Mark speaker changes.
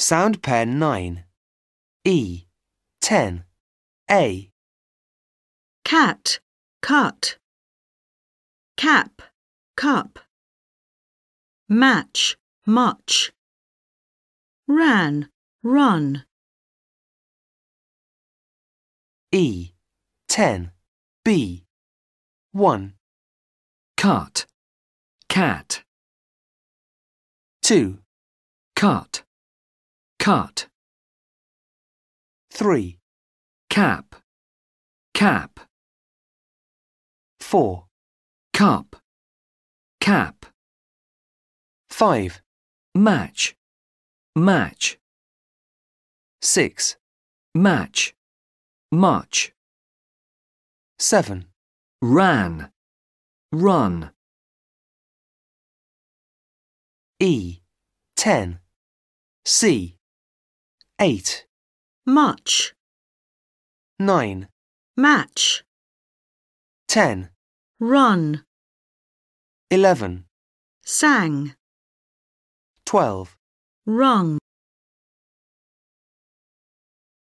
Speaker 1: Sound pair 9. E. 10. A.
Speaker 2: cat, cut. Cap, cup. Match, much. Ran, run.
Speaker 1: E. 10. B. 1.
Speaker 3: cut, cat,
Speaker 1: 2.
Speaker 3: cut, cut,
Speaker 1: 3.
Speaker 3: cap, cap,
Speaker 1: 4.
Speaker 3: cup, cap,
Speaker 1: 5.
Speaker 3: match, match,
Speaker 1: 6.
Speaker 3: match, much,
Speaker 1: 7.
Speaker 3: ran, run,
Speaker 1: E. 10. C. 8.
Speaker 2: Much,
Speaker 1: 9.
Speaker 2: match.
Speaker 1: 10.
Speaker 2: Run,
Speaker 1: 11.
Speaker 2: sang.
Speaker 1: 12.
Speaker 2: Rung.